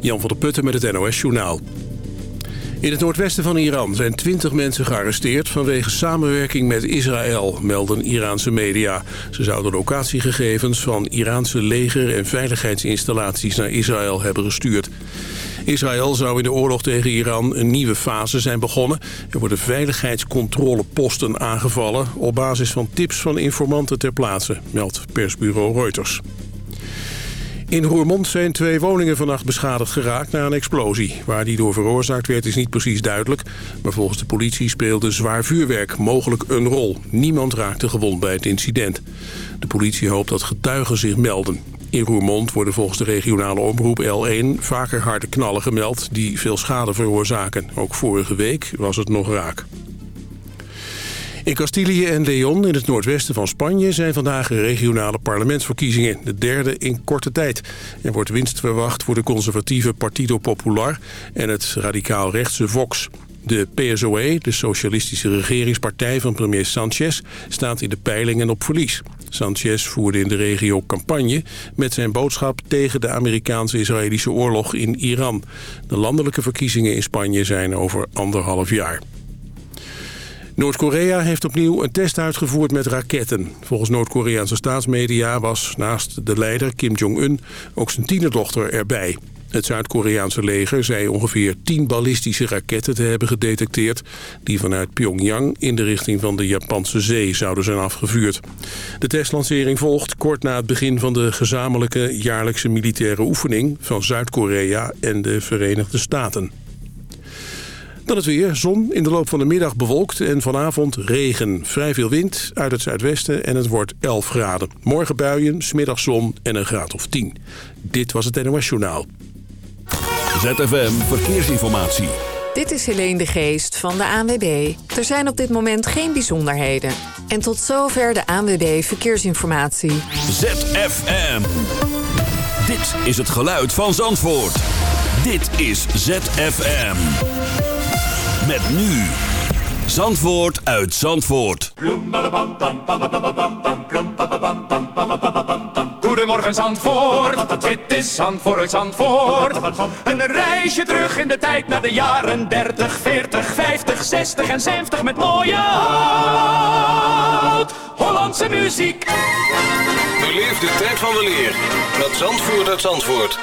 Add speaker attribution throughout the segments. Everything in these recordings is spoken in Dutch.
Speaker 1: Jan van der Putten met het NOS Journaal. In het noordwesten van Iran zijn 20 mensen gearresteerd... vanwege samenwerking met Israël, melden Iraanse media. Ze zouden locatiegegevens van Iraanse leger- en veiligheidsinstallaties... naar Israël hebben gestuurd. Israël zou in de oorlog tegen Iran een nieuwe fase zijn begonnen. Er worden veiligheidscontroleposten aangevallen... op basis van tips van informanten ter plaatse, meldt persbureau Reuters. In Roermond zijn twee woningen vannacht beschadigd geraakt na een explosie. Waar die door veroorzaakt werd is niet precies duidelijk. Maar volgens de politie speelde zwaar vuurwerk mogelijk een rol. Niemand raakte gewond bij het incident. De politie hoopt dat getuigen zich melden. In Roermond worden volgens de regionale omroep L1 vaker harde knallen gemeld... die veel schade veroorzaken. Ook vorige week was het nog raak. In Castilië en Leon, in het noordwesten van Spanje... zijn vandaag regionale parlementsverkiezingen. De derde in korte tijd. Er wordt winst verwacht voor de conservatieve Partido Popular... en het radicaal-rechtse Vox. De PSOE, de socialistische regeringspartij van premier Sanchez... staat in de peilingen op verlies. Sanchez voerde in de regio campagne met zijn boodschap tegen de Amerikaanse-Israëlische oorlog in Iran. De landelijke verkiezingen in Spanje zijn over anderhalf jaar. Noord-Korea heeft opnieuw een test uitgevoerd met raketten. Volgens Noord-Koreaanse staatsmedia was naast de leider Kim Jong-un ook zijn tienerdochter erbij. Het Zuid-Koreaanse leger zei ongeveer 10 ballistische raketten te hebben gedetecteerd... die vanuit Pyongyang in de richting van de Japanse zee zouden zijn afgevuurd. De testlancering volgt kort na het begin van de gezamenlijke jaarlijkse militaire oefening... van Zuid-Korea en de Verenigde Staten. Dan het weer. Zon in de loop van de middag bewolkt en vanavond regen. Vrij veel wind uit het zuidwesten en het wordt 11 graden. Morgen buien, smiddag zon en een graad of 10. Dit was het NOS Journaal.
Speaker 2: ZFM Verkeersinformatie.
Speaker 3: Dit is Helene de Geest van de ANWB. Er zijn op dit moment geen bijzonderheden. En tot zover de ANWB Verkeersinformatie.
Speaker 2: ZFM. Dit is het geluid van Zandvoort. Dit is ZFM. Met nu. Zandvoort uit Zandvoort.
Speaker 4: Goedemorgen Zandvoort, dit is Zandvoort Zandvoort. Een reisje terug in de tijd naar de jaren 30, 40, 50, 60 en 70 met mooie oud-Hollandse muziek.
Speaker 5: Beleef de tijd van de leer met Zandvoort uit Zandvoort.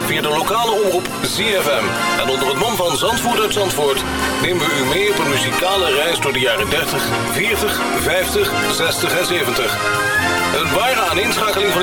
Speaker 5: Via de lokale omroep ZFM. En onder het mom van Zandvoort uit Zandvoort nemen we u mee op een muzikale reis door de jaren 30, 40, 50, 60 en 70. Een ware aaninschakeling van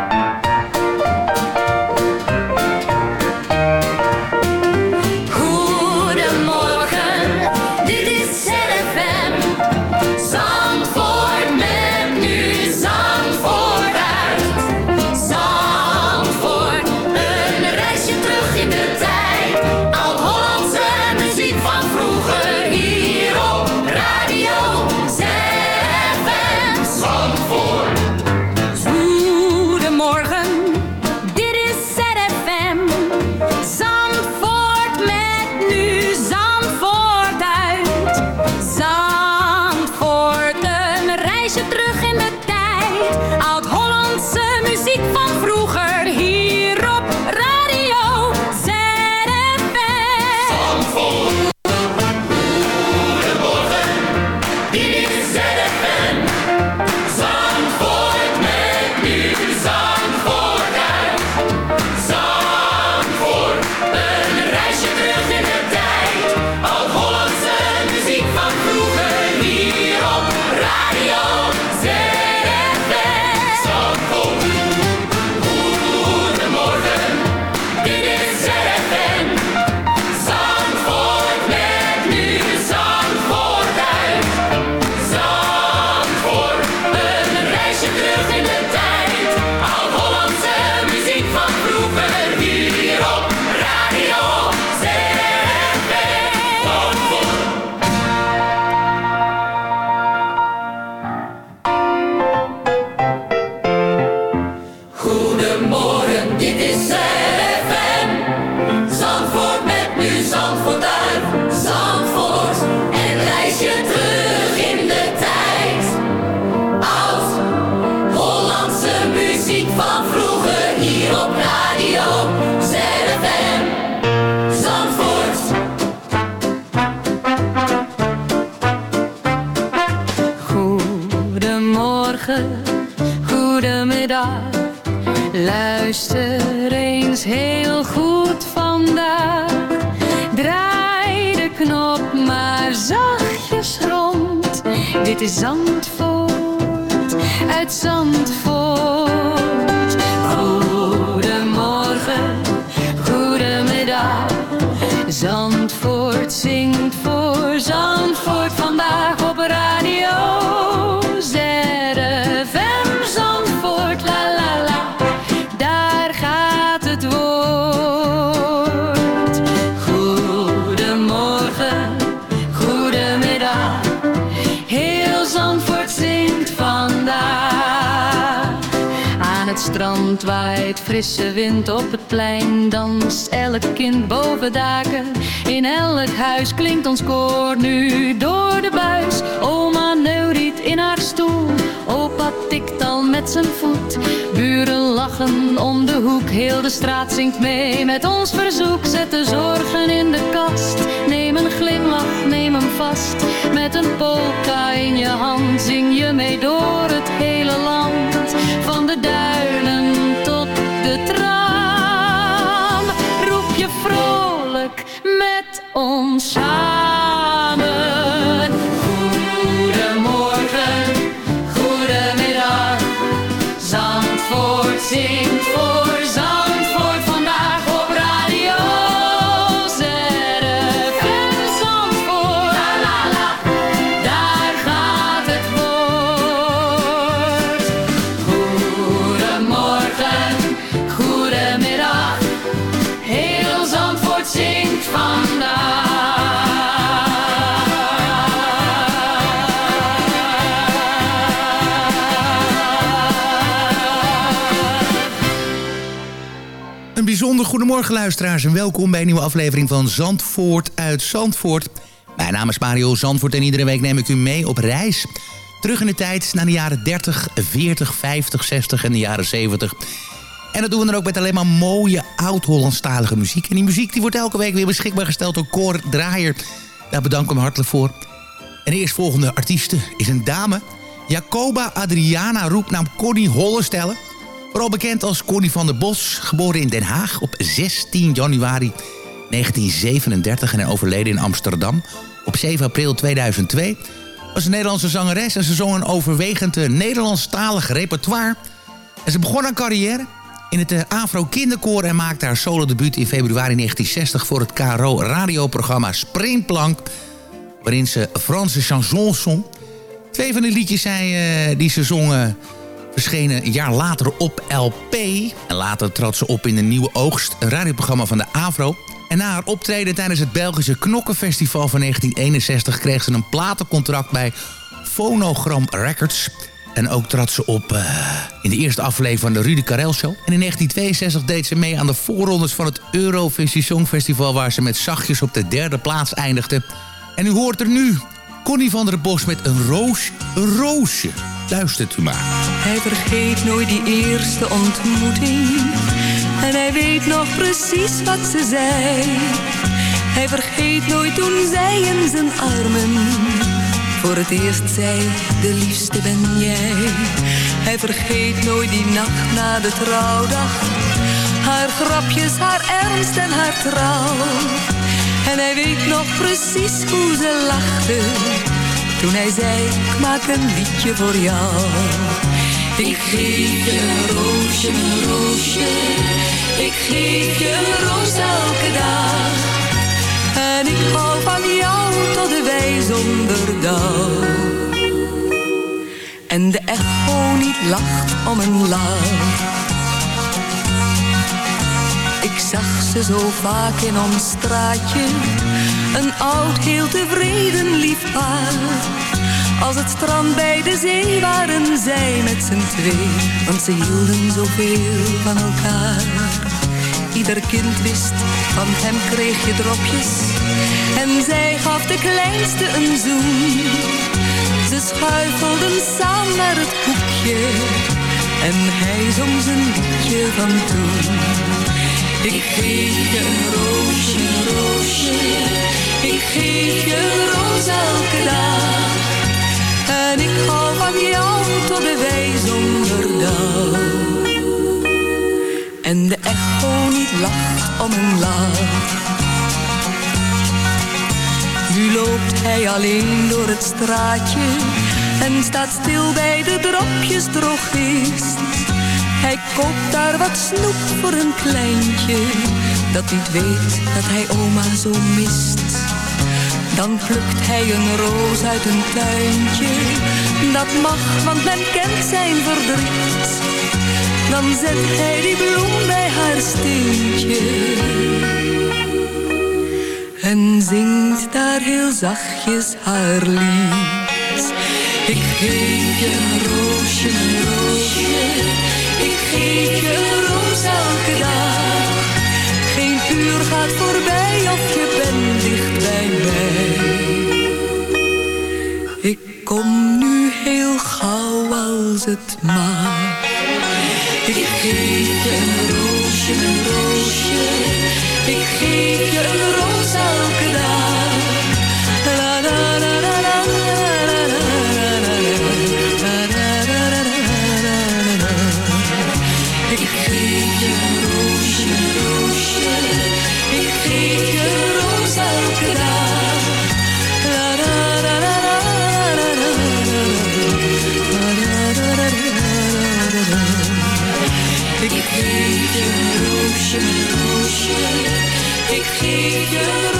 Speaker 6: muziek van vroeger hier op Radio ZFM
Speaker 7: Zandvoort. Goedemorgen, goedemiddag. Luister eens heel goed vandaag. Draai de knop maar zachtjes rond. Dit is Zandvoort uit Zandvoort frisse wind op het plein, danst elk kind boven daken. In elk huis klinkt ons koor nu door de buis. Oma neuriet in haar stoel, opa tikt al met zijn voet. Buren lachen om de hoek, heel de straat zingt mee met ons verzoek. Zet de zorgen in de kast, neem een glimlach, neem hem vast. Met een polka in je hand zing je mee door het hele land. Met ons goedemorgen
Speaker 8: luisteraars en welkom bij een nieuwe aflevering van Zandvoort uit Zandvoort. Mijn naam is Mario Zandvoort en iedere week neem ik u mee op reis. Terug in de tijd naar de jaren 30, 40, 50, 60 en de jaren 70. En dat doen we dan ook met alleen maar mooie oud-Hollandstalige muziek. En die muziek die wordt elke week weer beschikbaar gesteld door Cor Draaier. Daar bedank ik hem hartelijk voor. En de eerstvolgende artieste is een dame. Jacoba Adriana roepnaam Connie Hollestelle. Vooral bekend als Connie van der Bos. Geboren in Den Haag op 16 januari 1937 en overleden in Amsterdam op 7 april 2002. Was een Nederlandse zangeres en ze zong een overwegend Nederlandstalig repertoire. En ze begon haar carrière in het eh, Afro Kinderkoor en maakte haar solodebuut in februari 1960 voor het KRO radioprogramma Springplank, waarin ze Franse chansons zong. Twee van de liedjes eh, die ze zongen verschenen een jaar later op LP. En later trad ze op in de Nieuwe Oogst, een radioprogramma van de AVRO. En na haar optreden tijdens het Belgische Knokkenfestival van 1961... kreeg ze een platencontract bij Phonogram Records. En ook trad ze op eh, in de eerste aflevering van de Rudy Karel Show. En in 1962 deed ze mee aan de voorrondes van het Eurovisie Songfestival... waar ze met zachtjes op de derde plaats eindigde. En u hoort er nu Connie van der Bos met een roos, een roosje. Luistert u maar.
Speaker 9: Hij vergeet nooit die eerste ontmoeting. En hij weet nog precies wat ze zei. Hij vergeet nooit toen zij in zijn armen voor het eerst zei, de liefste ben jij. Hij vergeet nooit die nacht na de trouwdag. Haar grapjes, haar ernst en haar trouw. En hij weet nog precies hoe ze lachte. Toen hij zei, ik maak een liedje voor jou. Ik geef je een roosje, een roosje. Ik geef je een roos elke dag. En ik hou van jou tot de wij zonder. En de echo niet lacht om een lach. Ik zag ze zo vaak in ons straatje. Een oud, heel tevreden lief paar. Als het strand bij de zee waren zij met z'n twee. Want ze hielden zoveel van elkaar. Ieder kind wist, van hem kreeg je dropjes. En zij gaf de kleinste een zoen. Ze schuifelden samen naar het hoekje. En hij zong zijn liedje van toen. Ik geef je een roosje, een roosje. Ik geef je roos elke dag. En ik hou van jou tot de wij zonder dauw. En de echo niet lacht om een lach. Nu loopt hij alleen door het straatje en staat stil bij de dropjes drogist. Hij koopt daar wat snoep voor een kleintje dat niet weet dat hij oma zo mist. Dan plukt hij een roos uit een tuintje, dat mag, want men kent zijn verdriet. Dan zet hij die bloem bij haar steentje en zingt daar heel zachtjes haar lied. Ik geef je een roosje, een roosje, ik geef je een roos elke dag. Geen uur gaat voorbij of je bent dicht bij mij. Ik kom nu heel gauw als het mag. Ik geef je een roosje, een roosje, ik geef je een roos elke dag. je. Ik geef je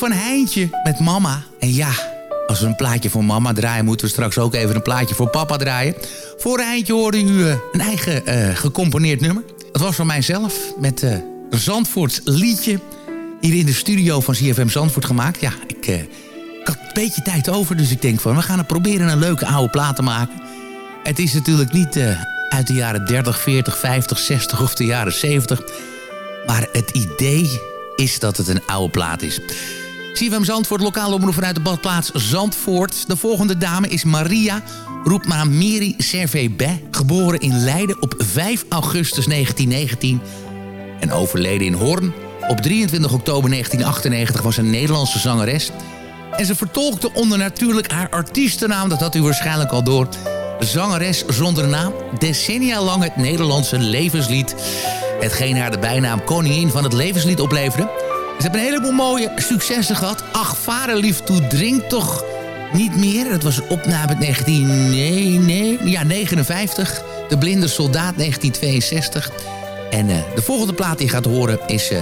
Speaker 10: van
Speaker 8: Heintje met mama. En ja, als we een plaatje voor mama draaien... moeten we straks ook even een plaatje voor papa draaien. Voor Heintje hoorde u uh, een eigen uh, gecomponeerd nummer. Het was van mijzelf met uh, Zandvoorts liedje... hier in de studio van CFM Zandvoort gemaakt. Ja, ik, ik had een beetje tijd over, dus ik denk van... we gaan het proberen een leuke oude plaat te maken. Het is natuurlijk niet uit de jaren 30, 40, 50, 60 of de jaren 70... maar het idee is dat het een oude plaat is... CFM Zandvoort, lokale omroep vanuit de badplaats Zandvoort. De volgende dame is Maria Roepma Miri Servé Geboren in Leiden op 5 augustus 1919 en overleden in Hoorn. Op 23 oktober 1998 was een Nederlandse zangeres. En ze vertolkte onder natuurlijk haar artiestennaam, dat had u waarschijnlijk al door. Zangeres zonder naam, decennia lang het Nederlandse levenslied. Hetgeen haar de bijnaam koningin van het levenslied opleverde. Ze hebben een heleboel mooie successen gehad. Ach, vaderlief, toe drink toch niet meer. Dat was opname uit 19... Nee, nee, ja, 59. De Blinde Soldaat, 1962. En uh, de volgende plaat die je gaat horen is... Uh,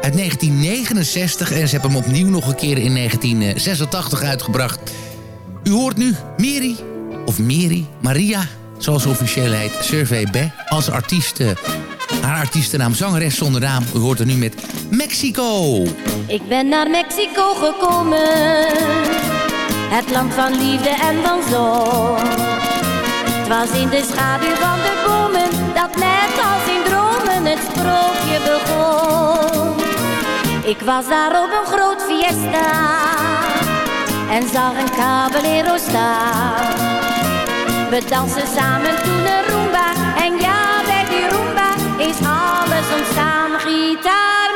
Speaker 8: uit 1969 en ze hebben hem opnieuw nog een keer in 1986 uitgebracht. U hoort nu Miri, of Miri, Maria, zoals officieel heet, Survey B, als artiest haar artiestennaam zangeres zonder naam. U hoort er nu met Mexico.
Speaker 11: Ik ben naar Mexico gekomen. Het land van liefde en van zon. Het was in de schaduw van de bomen. Dat net als in dromen het sprookje begon. Ik was daar op een groot fiesta. En zag een caballero staan. We dansen samen toen een ontstaan. Gitaarmuziek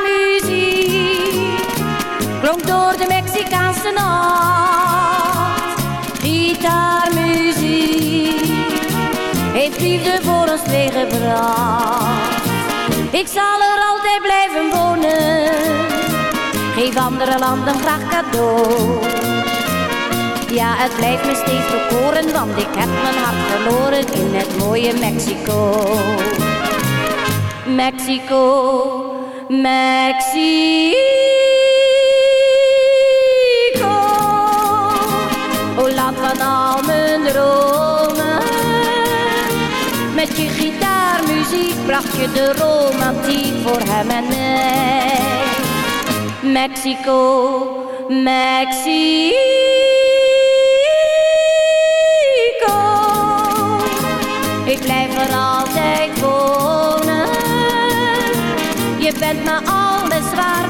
Speaker 11: klonk door de Mexicaanse nacht. Gitaarmuziek heeft liefde voor ons meegebracht. Ik zal er altijd blijven wonen. Geef andere landen graag cadeau. Ja, het blijft me steeds bekoren, want ik heb mijn hart verloren in het mooie Mexico. Mexico, Mexico. O land van al mijn dromen. Met je gitaarmuziek bracht je de romantiek voor hem en mij. Mexico, Mexico. Ik blijf er altijd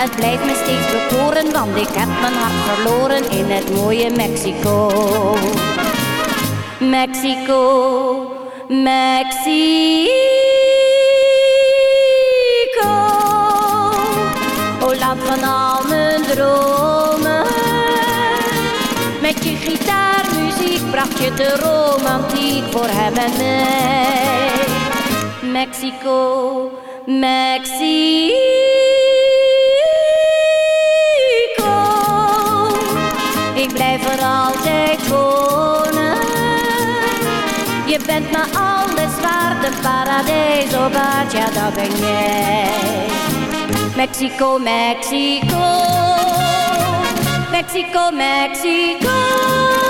Speaker 11: het blijft me steeds bekoren, want ik heb mijn hart verloren in het mooie Mexico. Mexico, Mexico. O land van al mijn dromen. Met je gitaarmuziek bracht je de romantiek voor hem en mij. Mexico, Mexico. Bent me alles waard, paradijs, oh wat, ja dat ben jij. Mexico, Mexico. Mexico, Mexico.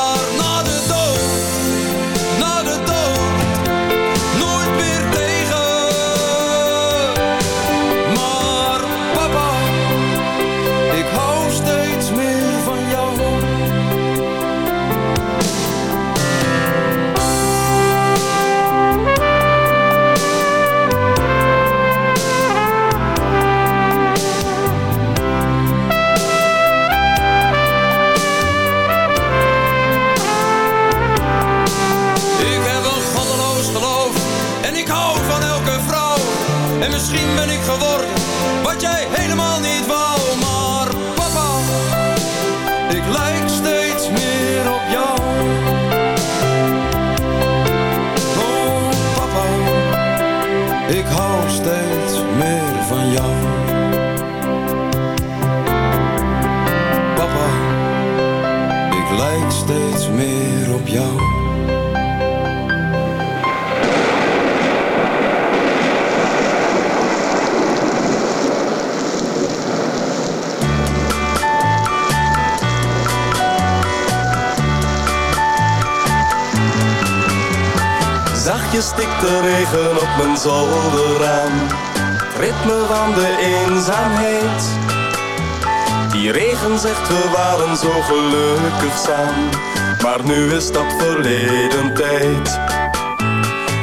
Speaker 12: Maar
Speaker 13: nu is dat verleden tijd.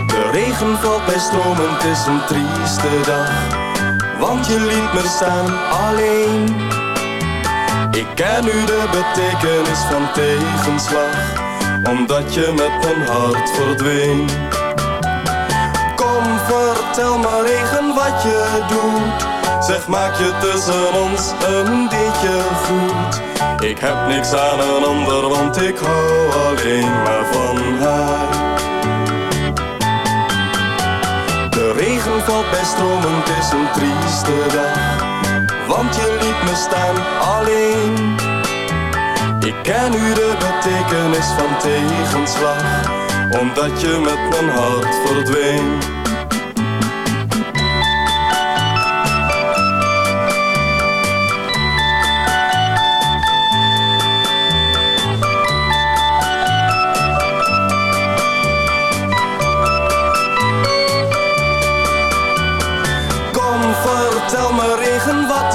Speaker 13: De regen valt bij stromen, het is een trieste dag. Want je liet me staan alleen. Ik ken nu de betekenis van tegenslag omdat je met mijn hart verdween. Kom, vertel me regen wat je doet. Zeg, maak je tussen ons een goed. Ik heb niks aan een ander, want ik hou alleen maar van haar. De regen valt bij stromen, het is een trieste dag. Want je liet me staan alleen. Ik ken nu de betekenis van tegenslag, omdat je met mijn hart verdween.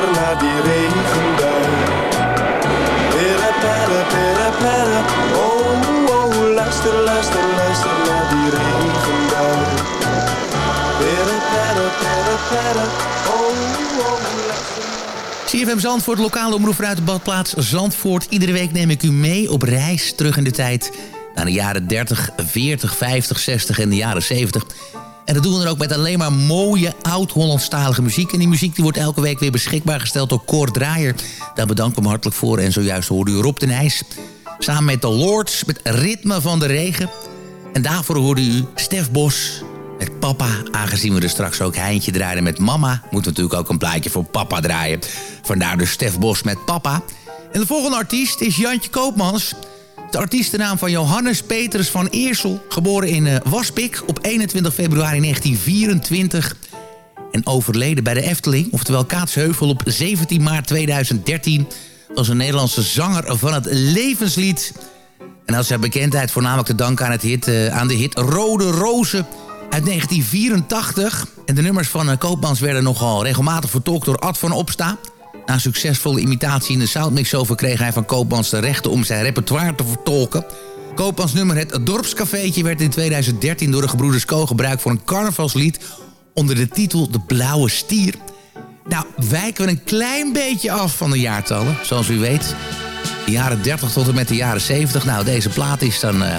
Speaker 13: luister naar die regenbui. Oh, oh, luister, luister, luister die regenbui. Oh,
Speaker 8: CFM Zandvoort, lokale omroep uit de badplaats Zandvoort. Iedere week neem ik u mee op reis terug in de tijd... naar de jaren 30, 40, 50, 60 en de jaren 70... En dat doen we dan ook met alleen maar mooie oud-Hollandstalige muziek. En die muziek die wordt elke week weer beschikbaar gesteld door Cor Draaier. Daar bedank ik hem hartelijk voor. En zojuist hoorde u Rob de Nijs. Samen met de Lords, met Ritme van de Regen. En daarvoor hoorde u Stef Bos met Papa. Aangezien we er straks ook Heintje draaien met Mama... moeten we natuurlijk ook een plaatje voor Papa draaien. Vandaar dus Stef Bos met Papa. En de volgende artiest is Jantje Koopmans... De artiestennaam van Johannes Petrus van Eersel. Geboren in uh, Waspik op 21 februari 1924. En overleden bij de Efteling, oftewel Kaatsheuvel op 17 maart 2013. Was een Nederlandse zanger van het levenslied. En had zijn bekendheid voornamelijk te danken aan, het hit, uh, aan de hit Rode Rozen uit 1984. En de nummers van uh, Koopmans werden nogal regelmatig vertolkt door Ad van Opsta... Na succesvolle imitatie in de Soundmix Show verkreeg hij van Koopmans de rechten om zijn repertoire te vertolken. Koopmans nummer Het Dorpscafeetje werd in 2013 door de gebroeders Ko gebruikt voor een carnavalslied onder de titel De Blauwe Stier. Nou, wijken we een klein beetje af van de jaartallen, zoals u weet. De jaren 30 tot en met de jaren 70. Nou, deze plaat is dan uh,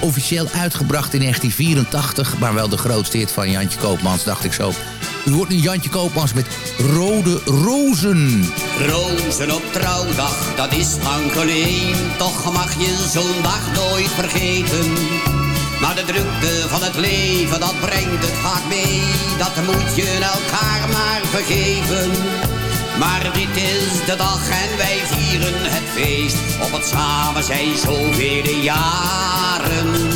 Speaker 8: officieel uitgebracht in 1984... maar wel de grootste hit van Jantje Koopmans, dacht ik zo. U hoort nu Jantje Koopmans met Rode Rozen.
Speaker 14: Rozen op trouwdag, dat is lang geleden. Toch mag je zo'n dag nooit vergeten. Maar de drukte van het leven, dat brengt het vaak mee. Dat moet je elkaar maar vergeven. Maar dit is de dag en wij vieren het feest. Op het samen zijn zoveel jaren.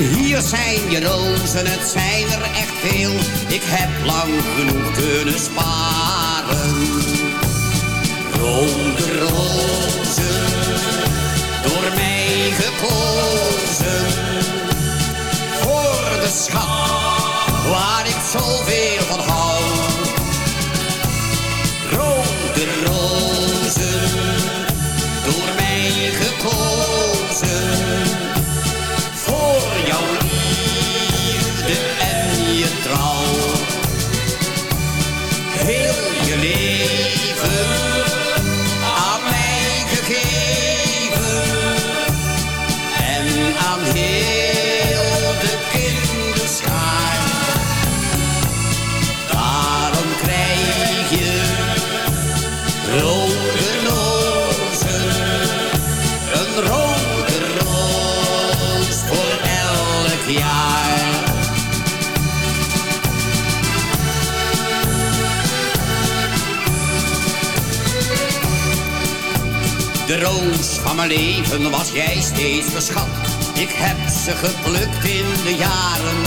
Speaker 14: Hier zijn je rozen, het zijn er echt veel. Ik heb lang genoeg kunnen sparen. Rode rozen, door mij gekozen. Voor de schat, waar ik zoveel van hou. Mijn leven was jij steeds verschat. Ik heb ze geplukt in de jaren.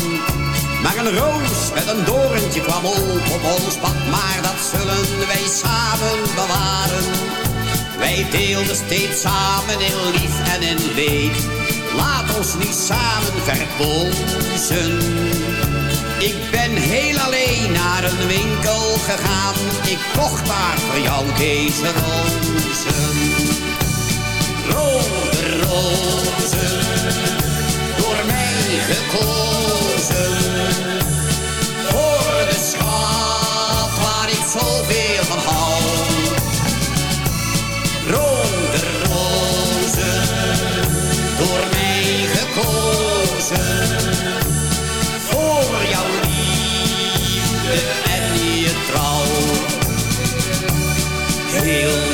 Speaker 14: Maar een roos met een doorntje kwam op op ons pad. Maar dat zullen wij samen bewaren. Wij deelden steeds samen in lief en in leed. Laat ons niet samen verpozen. Ik ben heel alleen naar een winkel gegaan. Ik kocht daar voor jou deze rozen. Rode rozen, door mij gekozen. Voor de schat waar ik zoveel van hou. Rode rozen, door mij gekozen. Voor jouw liefde en je trouw. Heel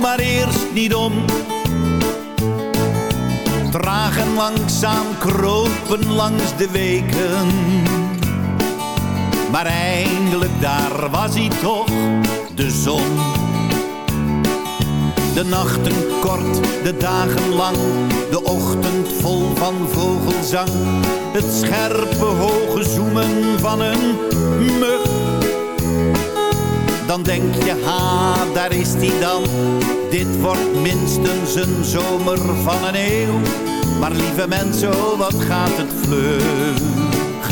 Speaker 15: maar eerst niet om. Traag en langzaam kropen langs de weken. Maar eindelijk daar was hij toch, de zon. De nachten kort, de dagen lang, de ochtend vol van vogelzang. Het scherpe hoge zoemen van een mug. Dan denk je, ha, daar is die dan. Dit wordt minstens een zomer van een eeuw. Maar lieve mensen, oh, wat gaat het vlug.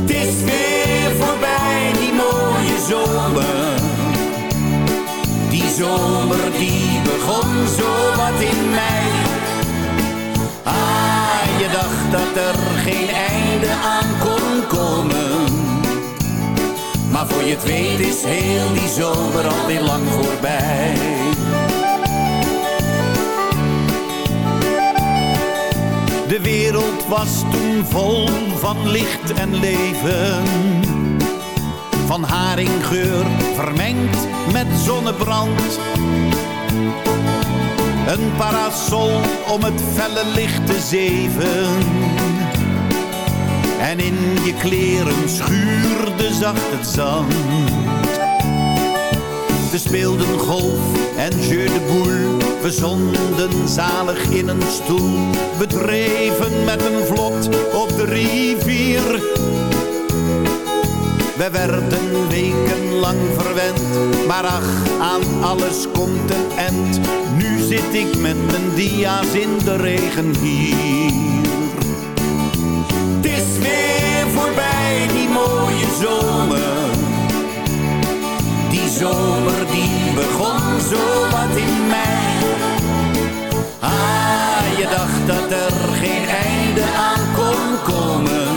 Speaker 15: Het is weer voorbij, die mooie zomer. Die zomer die begon zo wat in mei. Ah, je dacht dat er geen einde aan kon komen. Maar voor je het weet is heel die zomer alweer lang voorbij. De wereld was toen vol van licht en leven. Van haringgeur vermengd met zonnebrand. Een parasol om het felle licht te zeven. En in je kleren schuurde zacht het zand. We speelden golf en jeu de boule. We zonden zalig in een stoel. We dreven met een vlot op de rivier. We werden wekenlang verwend, maar ach, aan alles komt een end. Nu zit ik met mijn dia's in de regen hier. Zomer. Die zomer die begon zo wat in mei. Ah, je dacht dat er geen einde aan kon komen.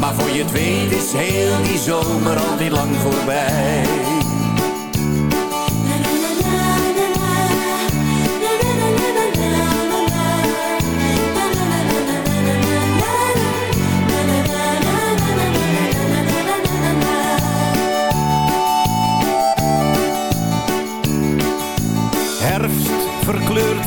Speaker 15: Maar voor je het weet is heel die zomer al die lang voorbij.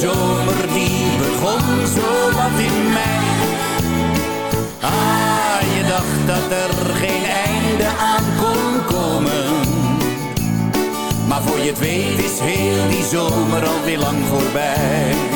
Speaker 15: Zomer die begon zo wat in mei. Ah, je dacht dat er geen einde aan kon komen. Maar voor je het weet is heel die zomer alweer lang voorbij.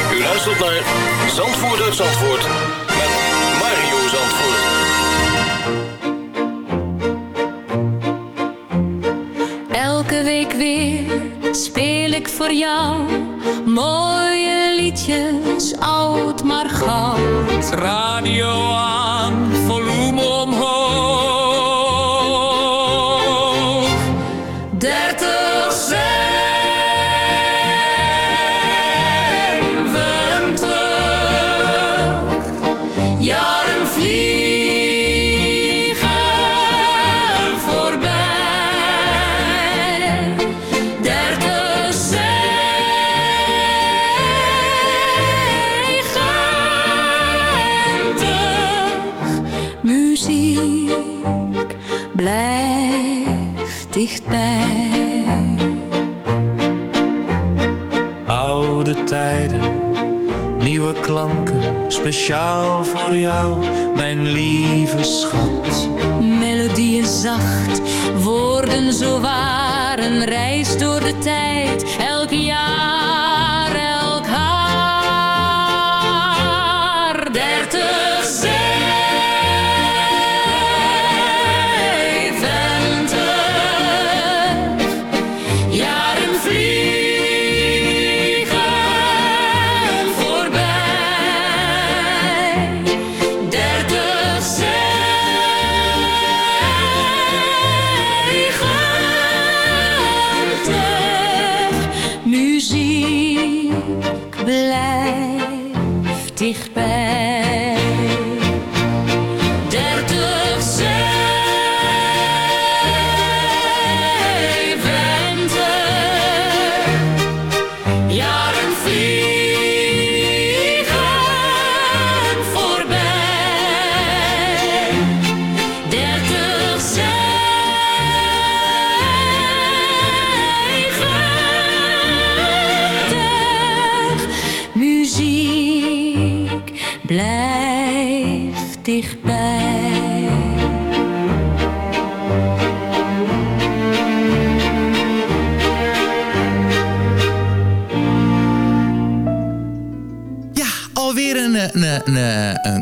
Speaker 5: U luistert naar Zandvoort uit Zandvoort met Mario Zandvoort.
Speaker 7: Elke week weer speel ik voor jou mooie liedjes, oud maar goud.
Speaker 4: Radio aan, volume
Speaker 16: speciaal voor jou, mijn lieve schat.
Speaker 7: Melodieën zacht, woorden zo waar, een reis door de tijd, elk jaar,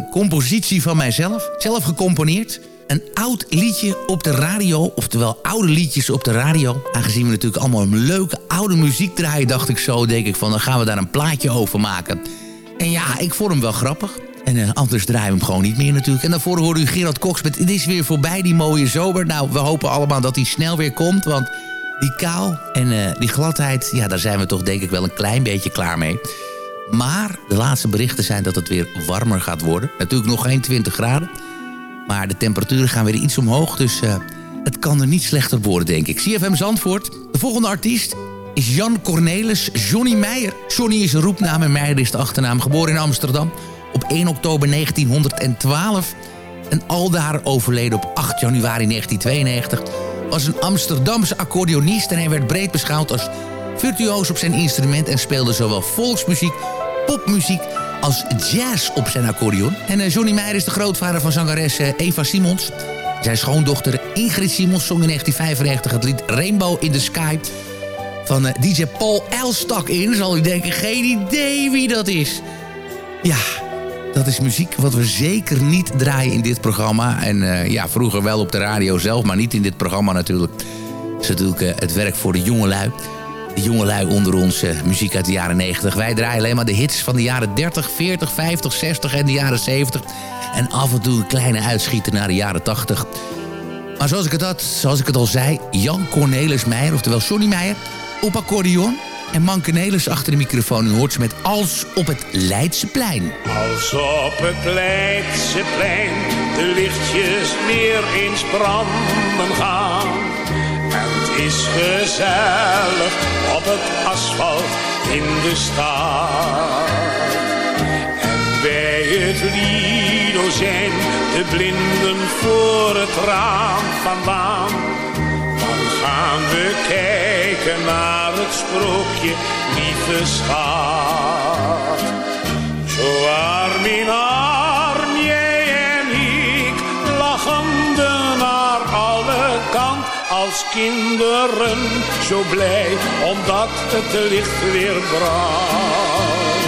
Speaker 8: compositie van mijzelf. Zelf gecomponeerd. Een oud liedje op de radio. Oftewel oude liedjes op de radio. Aangezien we natuurlijk allemaal een leuke oude muziek draaien... dacht ik zo, denk ik van, dan gaan we daar een plaatje over maken. En ja, ik vond hem wel grappig. En eh, anders draaien we hem gewoon niet meer natuurlijk. En daarvoor hoorde u Gerard Cox met Het is weer voorbij, die mooie zomer. Nou, we hopen allemaal dat hij snel weer komt, want die kou en eh, die gladheid... ja, daar zijn we toch denk ik wel een klein beetje klaar mee. Maar de laatste berichten zijn dat het weer warmer gaat worden. Natuurlijk nog geen 20 graden. Maar de temperaturen gaan weer iets omhoog, dus eh, het kan er niet slechter worden, denk ik. CFM Zandvoort. De volgende artiest is Jan Cornelis Johnny Meijer. Johnny is een roepnaam en Meijer is de achternaam. Geboren in Amsterdam op 1 oktober 1912. En aldaar overleden op 8 januari 1992. Was een Amsterdamse accordeonist en hij werd breed beschouwd als virtuoos op zijn instrument... en speelde zowel volksmuziek, popmuziek als jazz op zijn accordeon. En eh, Johnny Meijer is de grootvader van zangeres eh, Eva Simons. Zijn schoondochter Ingrid Simons zong in 1995 het lied Rainbow in the Sky... van eh, DJ Paul Elstak in. Zal u denken, geen idee wie dat is. Ja, dat is muziek wat we zeker niet draaien in dit programma. En ja, vroeger wel op de radio zelf, maar niet in dit programma natuurlijk. Het is natuurlijk het werk voor de jongelui. Jongelui onder ons, uh, muziek uit de jaren 90. Wij draaien alleen maar de hits van de jaren 30, 40, 50, 60 en de jaren 70. En af en toe een kleine uitschieter naar de jaren 80. Maar zoals ik het, had, zoals ik het al zei, Jan Cornelis Meijer, oftewel Johnny Meijer, op accordeon. En Manke Nelis achter de microfoon. U hoort ze met Als op het Leidseplein.
Speaker 17: Als op het Leidseplein de lichtjes weer eens branden gaan. En is gezellig op het asfalt in de stad. het Lido zijn de blinden voor het raam vandaan. Dan gaan we kijken naar het sprookje, lieve schat. Zo arm in als kinderen. Zo blij, omdat het licht weer brandt.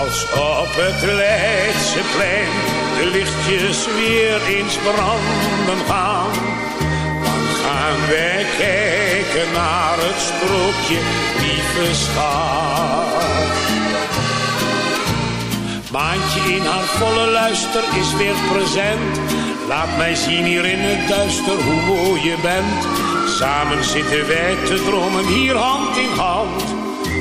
Speaker 17: Als op het Leidseplein de lichtjes weer eens branden gaan. Dan gaan wij kijken naar het sprookje, lieve schat. Maantje in haar volle luister is weer present. Laat mij zien hier in het duister hoe mooi je bent. Samen zitten wij te dromen hier hand in hand.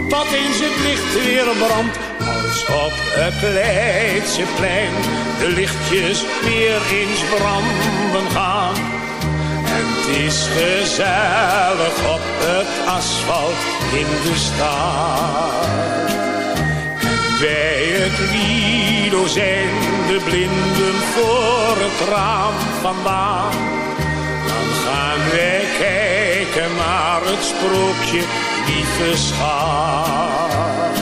Speaker 17: Tot eens het licht weer brandt. Als op het Leidseplein de lichtjes weer eens branden gaan. En het is gezellig op het asfalt in de stad. Bij het Lido zijn de blinden voor het raam vandaan. Dan gaan wij kijken naar het sprookje, schat.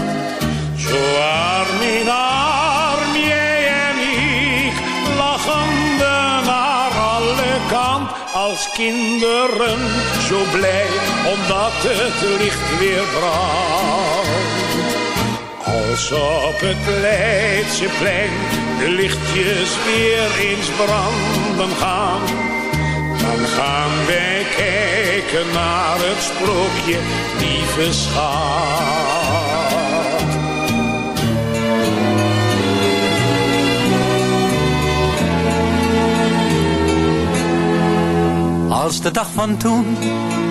Speaker 17: Zo arm in arm, jij en ik, lachende naar alle kant. Als kinderen, zo blij, omdat het licht weer brandt. Als op het Leidseplein de lichtjes weer eens branden gaan. Dan gaan wij kijken naar het sprookje, lieve.
Speaker 18: Als de dag van toen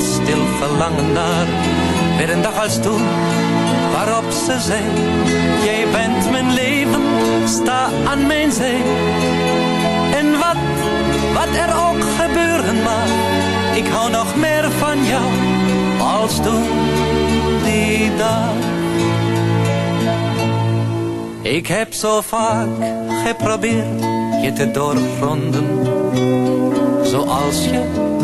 Speaker 18: stil verlangen naar. Weer een dag als toen, waarop ze zei. Jij bent mijn leven, sta aan mijn zij. En wat, wat er ook gebeuren mag. Ik hou nog meer van jou, als toen die dag. Ik heb zo vaak geprobeerd je te doorgronden. Zoals je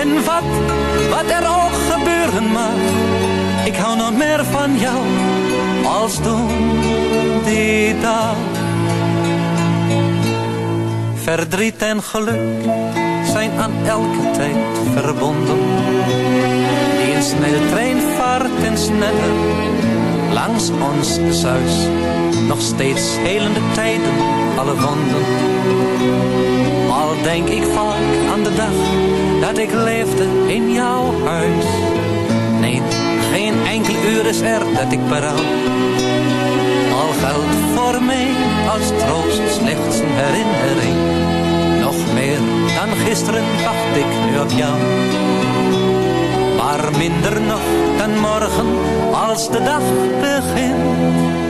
Speaker 18: En wat, wat er ook gebeuren mag, ik hou nog meer van jou als toen die dag. Verdriet en geluk zijn aan elke tijd verbonden. Die een snelle trein vaart en sneller langs ons zuis. Nog steeds helende tijden, alle wonden. Al denk ik vaak aan de dag dat ik leefde in jouw huis. Nee, geen enkel uur is er dat ik berouw. Al geldt voor mij als troost slechts een herinnering. Nog meer dan gisteren dacht ik nu op jou. Maar minder nog dan morgen als de dag begint.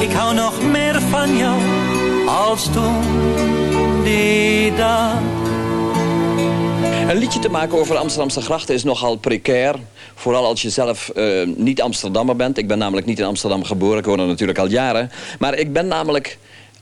Speaker 18: Ik hou nog meer van jou als toen die dag.
Speaker 19: Een liedje te maken over Amsterdamse grachten is nogal precair. Vooral als je zelf uh, niet Amsterdammer bent. Ik ben namelijk niet in Amsterdam geboren. Ik woon er natuurlijk al jaren. Maar ik ben namelijk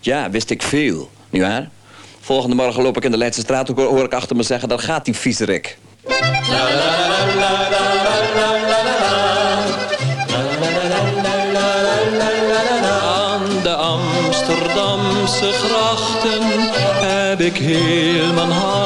Speaker 19: Ja, wist ik veel, nietwaar? Volgende morgen loop ik in de Leidse straat, hoor ik achter me zeggen, daar gaat die viezerik.
Speaker 20: Aan de Amsterdamse grachten heb ik heel mijn hart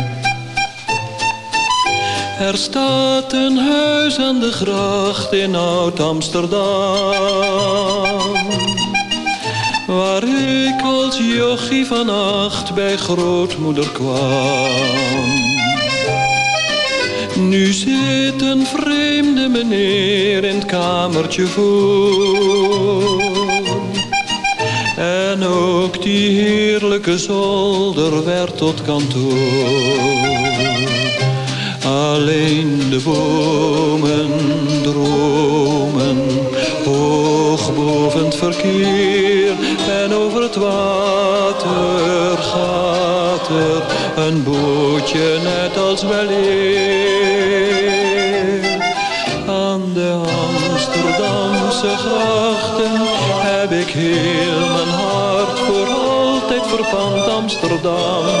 Speaker 20: Er staat een huis aan de gracht in Oud-Amsterdam. Waar ik als jochie van acht bij grootmoeder kwam. Nu zit een vreemde meneer in het kamertje voor. En ook die heerlijke zolder werd tot kantoor. Alleen de bomen dromen hoog boven het verkeer. En over het water gaat er een bootje net als weleer. Aan de Amsterdamse grachten heb ik heel mijn hart voor altijd verpand. Amsterdam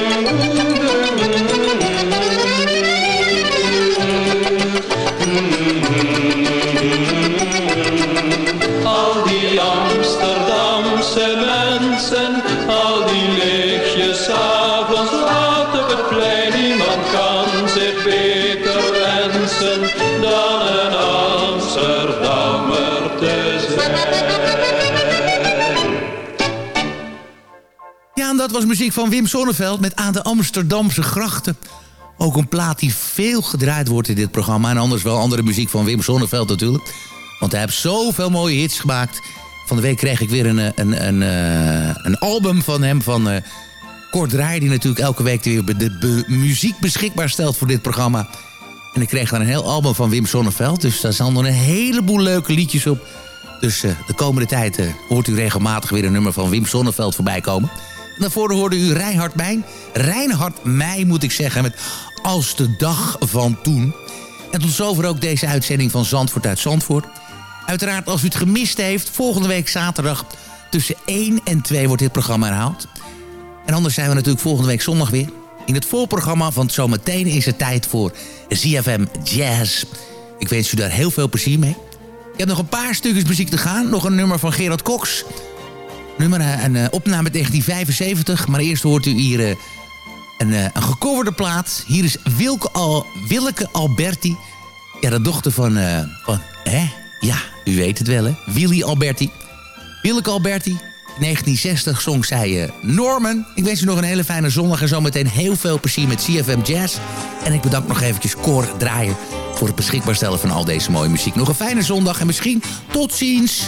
Speaker 8: muziek van Wim Sonneveld met Aan de Amsterdamse Grachten. Ook een plaat die veel gedraaid wordt in dit programma. En anders wel andere muziek van Wim Sonneveld natuurlijk. Want hij heeft zoveel mooie hits gemaakt. Van de week kreeg ik weer een, een, een, een album van hem van Kort Draaier die natuurlijk elke week weer de muziek beschikbaar stelt voor dit programma. En ik kreeg dan een heel album van Wim Sonneveld. Dus daar staan nog een heleboel leuke liedjes op. Dus uh, de komende tijd uh, hoort u regelmatig weer een nummer van Wim Sonneveld voorbij komen. Daarvoor hoorde u Reinhard Mijn. Reinhard Meij moet ik zeggen met Als de dag van toen. En tot zover ook deze uitzending van Zandvoort uit Zandvoort. Uiteraard als u het gemist heeft, volgende week zaterdag tussen 1 en 2 wordt dit programma herhaald. En anders zijn we natuurlijk volgende week zondag weer. In het voorprogramma van zometeen is het tijd voor ZFM Jazz. Ik wens u daar heel veel plezier mee. Ik heb nog een paar stukjes muziek te gaan. Nog een nummer van Gerard Cox. Nummer, eh, een uh, opname 1975. Maar eerst hoort u hier uh, een, uh, een gecoverde plaat. Hier is Wilke, Al, Willeke Alberti. Ja, de dochter van, van... Hè? Ja, u weet het wel, hè? Willy Alberti. Willeke Alberti. 1960 zong zij Norman. Ik wens u nog een hele fijne zondag en zometeen heel veel plezier met CFM Jazz. En ik bedank nog eventjes Cor Draaien voor het beschikbaar stellen van al deze mooie muziek. Nog een fijne zondag en misschien tot ziens.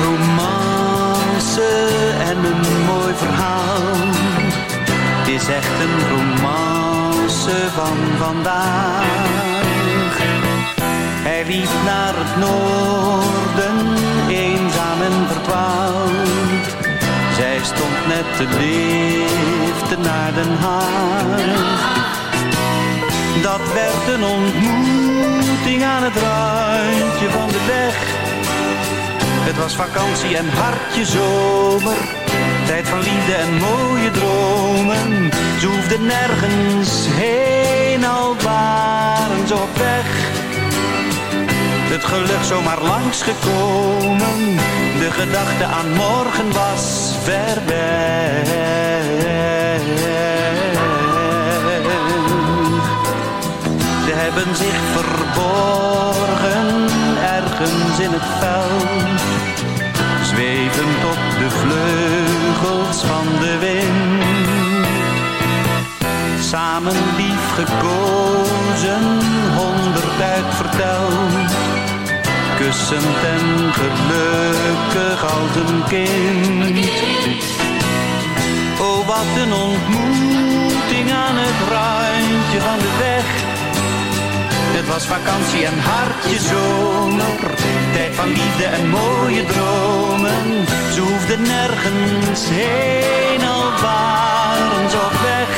Speaker 15: Een en een mooi verhaal. Is echt een romance van vandaag. Hij liep naar het noorden, eenzaam en verdwaald. Zij stond net te liften naar Den Haag. Dat werd een ontmoeting aan het weg Het was vakantie en hartje zomer. Tijd van liefde en mooie dromen. Ze hoefden nergens heen, al waren op weg. Het geluk zomaar langsgekomen. De gedachte aan morgen was ver weg. Ze hebben zich verborgen in het veld. Zwevend op de vleugels van de wind. Samen lief gekozen, honderd uitverteld. Kussend en gelukkig als een kind. Oh, wat een ontmoeting aan het randje van de weg. Het was vakantie en hartje zomer. Tijd van liefde en mooie dromen. Ze hoefden nergens heen, al waren ze op weg.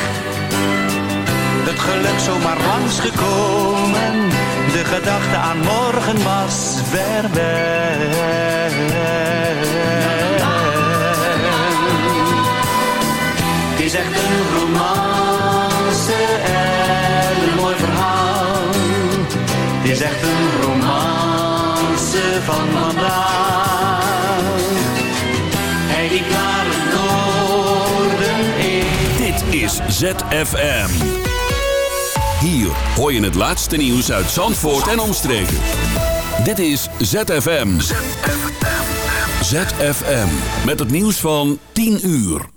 Speaker 15: Het geluk zomaar langsgekomen. De gedachte aan morgen was ver weg. Het is echt een romance is echt een romance van vandaag. Hij die klare noorden in.
Speaker 2: Dit is ZFM. Hier hoor je het laatste nieuws uit Zandvoort en omstreken. Dit is ZFM. ZFM. Met het nieuws van 10 uur.